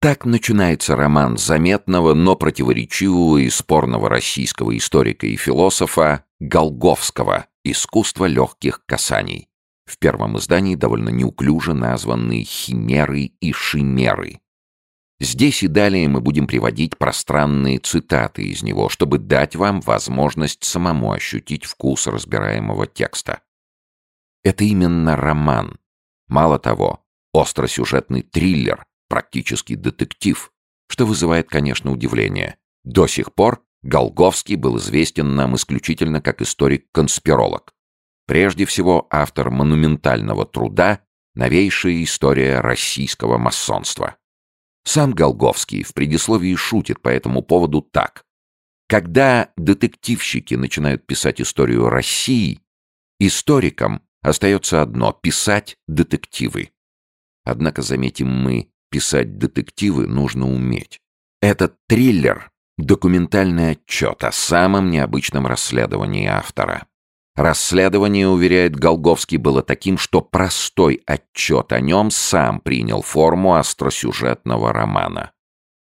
Так начинается роман заметного, но противоречивого и спорного российского историка и философа Голговского «Искусство легких касаний». В первом издании довольно неуклюже названные «Химеры» и «Шимеры». Здесь и далее мы будем приводить пространные цитаты из него, чтобы дать вам возможность самому ощутить вкус разбираемого текста. Это именно роман. Мало того, остросюжетный триллер, практически детектив, что вызывает, конечно, удивление. До сих пор Голговский был известен нам исключительно как историк-конспиролог. Прежде всего, автор монументального труда «Новейшая история российского масонства». Сам Голговский в предисловии шутит по этому поводу так. Когда детективщики начинают писать историю России, историкам остается одно — писать детективы. Однако, заметим мы, писать детективы нужно уметь. Этот триллер — документальный отчет о самом необычном расследовании автора. Расследование, уверяет Голговский, было таким, что простой отчет о нем сам принял форму остросюжетного романа.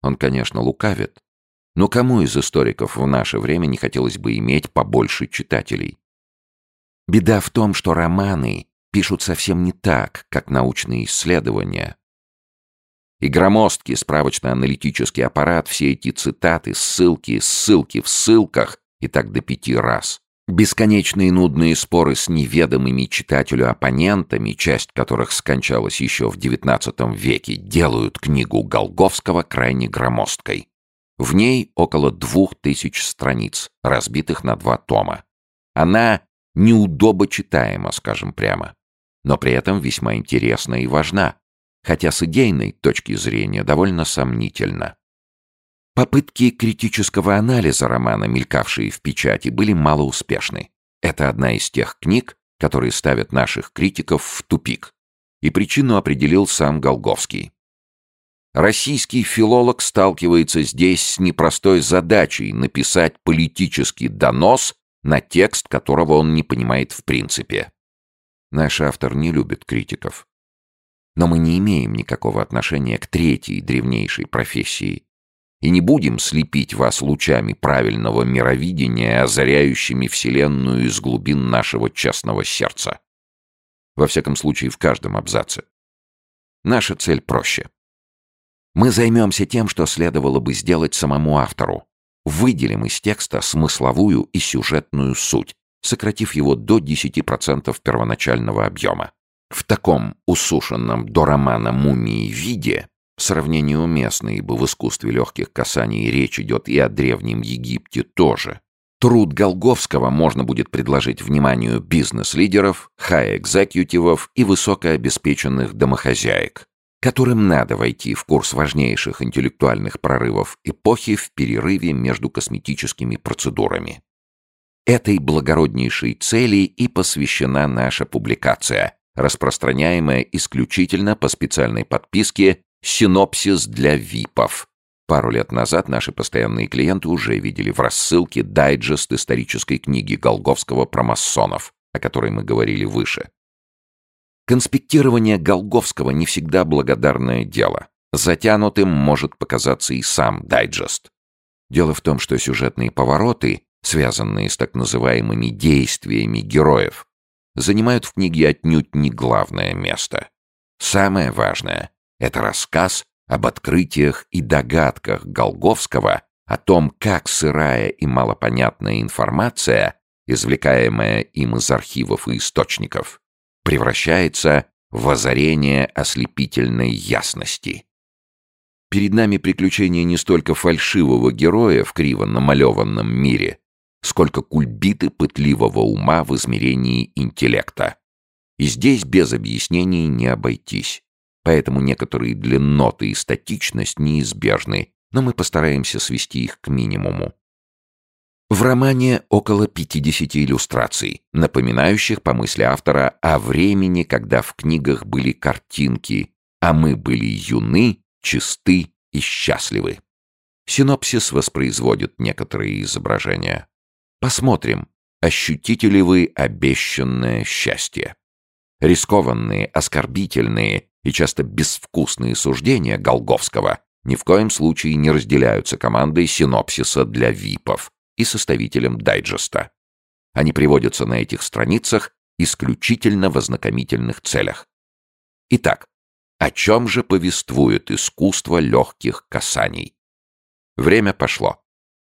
Он, конечно, лукавит, но кому из историков в наше время не хотелось бы иметь побольше читателей? Беда в том, что романы пишут совсем не так, как научные исследования. И громоздкий справочно-аналитический аппарат, все эти цитаты, ссылки, ссылки в ссылках и так до пяти раз. Бесконечные нудные споры с неведомыми читателю оппонентами, часть которых скончалась еще в XIX веке, делают книгу Голговского крайне громоздкой. В ней около двух тысяч страниц, разбитых на два тома. Она неудобо читаема, скажем прямо, но при этом весьма интересна и важна, хотя с идейной точки зрения довольно сомнительна. Попытки критического анализа романа, мелькавшие в печати, были малоуспешны. Это одна из тех книг, которые ставят наших критиков в тупик. И причину определил сам Голговский. Российский филолог сталкивается здесь с непростой задачей написать политический донос на текст, которого он не понимает в принципе. Наш автор не любит критиков. Но мы не имеем никакого отношения к третьей древнейшей профессии и не будем слепить вас лучами правильного мировидения, озаряющими Вселенную из глубин нашего частного сердца. Во всяком случае, в каждом абзаце. Наша цель проще. Мы займемся тем, что следовало бы сделать самому автору. Выделим из текста смысловую и сюжетную суть, сократив его до 10% первоначального объема. В таком усушенном до романа «Мумии» виде Сравнение уместно, ибо в искусстве легких касаний речь идет и о Древнем Египте тоже. Труд Голговского можно будет предложить вниманию бизнес-лидеров, хай-экзекьютивов и высокообеспеченных домохозяек, которым надо войти в курс важнейших интеллектуальных прорывов эпохи в перерыве между косметическими процедурами. Этой благороднейшей цели и посвящена наша публикация, распространяемая исключительно по специальной подписке Синопсис для ВИПов. Пару лет назад наши постоянные клиенты уже видели в рассылке дайджест исторической книги Голговского про масонов, о которой мы говорили выше. Конспектирование Голговского не всегда благодарное дело. Затянутым может показаться и сам дайджест. Дело в том, что сюжетные повороты, связанные с так называемыми действиями героев, занимают в книге отнюдь не главное место. Самое важное это рассказ об открытиях и догадках Голговского о том, как сырая и малопонятная информация, извлекаемая им из архивов и источников, превращается в озарение ослепительной ясности. Перед нами приключения не столько фальшивого героя в криво намалеванном мире, сколько кульбиты пытливого ума в измерении интеллекта. И здесь без объяснений не обойтись поэтому некоторые длинноты и статичность неизбежны, но мы постараемся свести их к минимуму. В романе около 50 иллюстраций, напоминающих, по мысли автора, о времени, когда в книгах были картинки, а мы были юны, чисты и счастливы. Синопсис воспроизводит некоторые изображения. Посмотрим, ощутите ли вы обещанное счастье. Рискованные, оскорбительные и часто безвкусные суждения Голговского ни в коем случае не разделяются командой синопсиса для ВИПов и составителем дайджеста. Они приводятся на этих страницах исключительно в ознакомительных целях. Итак, о чем же повествует искусство легких касаний? Время пошло.